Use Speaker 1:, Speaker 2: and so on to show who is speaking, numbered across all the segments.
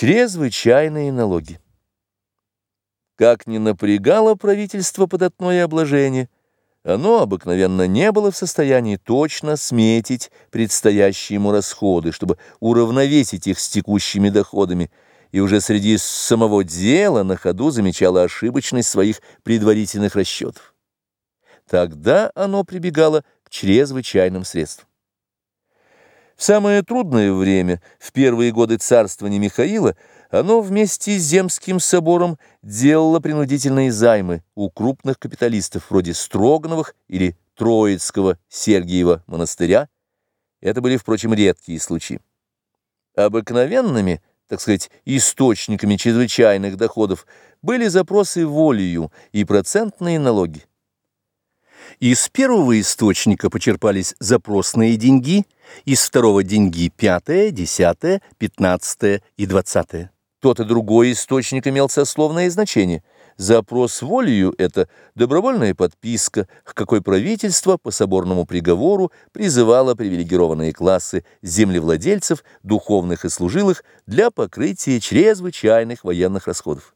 Speaker 1: Чрезвычайные налоги. Как ни напрягало правительство податное обложение, оно обыкновенно не было в состоянии точно сметить предстоящие ему расходы, чтобы уравновесить их с текущими доходами, и уже среди самого дела на ходу замечало ошибочность своих предварительных расчетов. Тогда оно прибегало к чрезвычайным средствам. В самое трудное время, в первые годы царствования Михаила, оно вместе с Земским собором делало принудительные займы у крупных капиталистов вроде Строгановых или Троицкого Сергиева монастыря. Это были, впрочем, редкие случаи. Обыкновенными, так сказать, источниками чрезвычайных доходов были запросы волею и процентные налоги. Из первого источника почерпались запросные деньги, из второго деньги пятое, десятое, пятнадцатое и двадцатое. Тот и другой источник имел сословное значение. Запрос волею – это добровольная подписка, к какой правительство по соборному приговору призывало привилегированные классы землевладельцев, духовных и служилых для покрытия чрезвычайных военных расходов.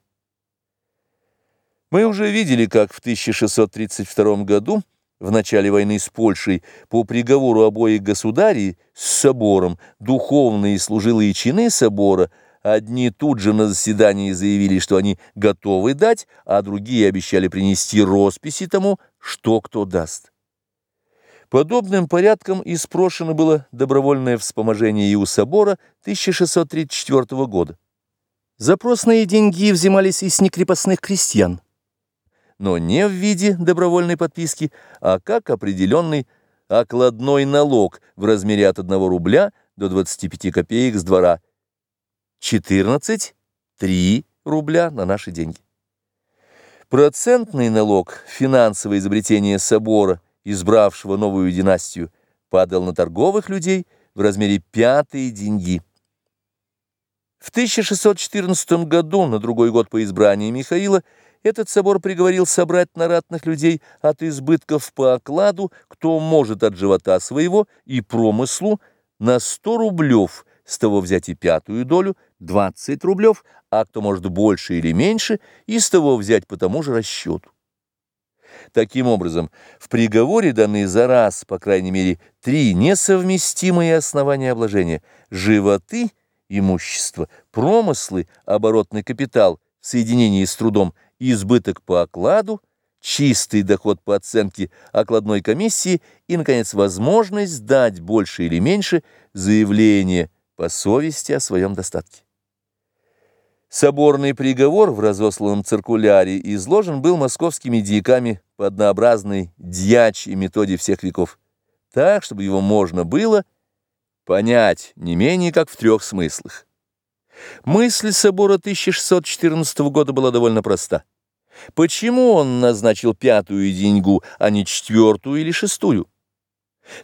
Speaker 1: Мы уже видели, как в 1632 году в начале войны с Польшей по приговору обоих государей с собором духовные служилые чины собора одни тут же на заседании заявили, что они готовы дать, а другие обещали принести росписи тому, что кто даст. Подобным порядком испрошено было добровольное вспоможение и у собора 1634 года. Запросные деньги взимались из некрепостных крестьян но не в виде добровольной подписки, а как определенный окладной налог в размере от 1 рубля до 25 копеек с двора. 14-3 рубля на наши деньги. Процентный налог, финансовое изобретение собора, избравшего новую династию, падал на торговых людей в размере пятой деньги. В 1614 году, на другой год по избранию Михаила, этот собор приговорил собрать на ратных людей от избытков по окладу, кто может от живота своего и промыслу, на 100 рублев, с того взять и пятую долю, 20 рублев, а кто может больше или меньше, и с того взять по тому же расчету. Таким образом, в приговоре даны за раз, по крайней мере, три несовместимые основания обложения – животы, имущество, промыслы, оборотный капитал в соединении с трудом избыток по окладу, чистый доход по оценке окладной комиссии и, наконец, возможность сдать больше или меньше заявление по совести о своем достатке. Соборный приговор в разосланном циркуляре изложен был московскими дьяками по однообразной дьячьей методе всех веков, так, чтобы его можно было понять не менее как в трех смыслах. Мысль собора 1614 года была довольно проста. Почему он назначил пятую деньгу, а не четвертую или шестую?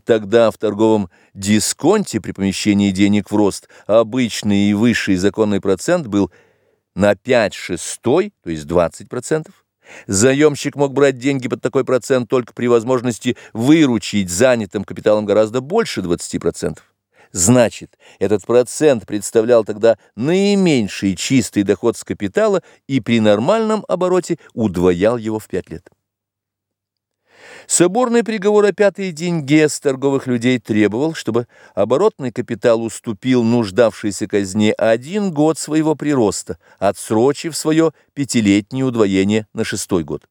Speaker 1: Тогда в торговом дисконте при помещении денег в рост обычный и высший законный процент был на 5 шестой, то есть 20%. Заемщик мог брать деньги под такой процент только при возможности выручить занятым капиталом гораздо больше 20%. Значит, этот процент представлял тогда наименьший чистый доход с капитала и при нормальном обороте удвоял его в пять лет. Соборный приговор о пятой деньге с торговых людей требовал, чтобы оборотный капитал уступил нуждавшейся казне один год своего прироста, отсрочив свое пятилетнее удвоение на шестой год.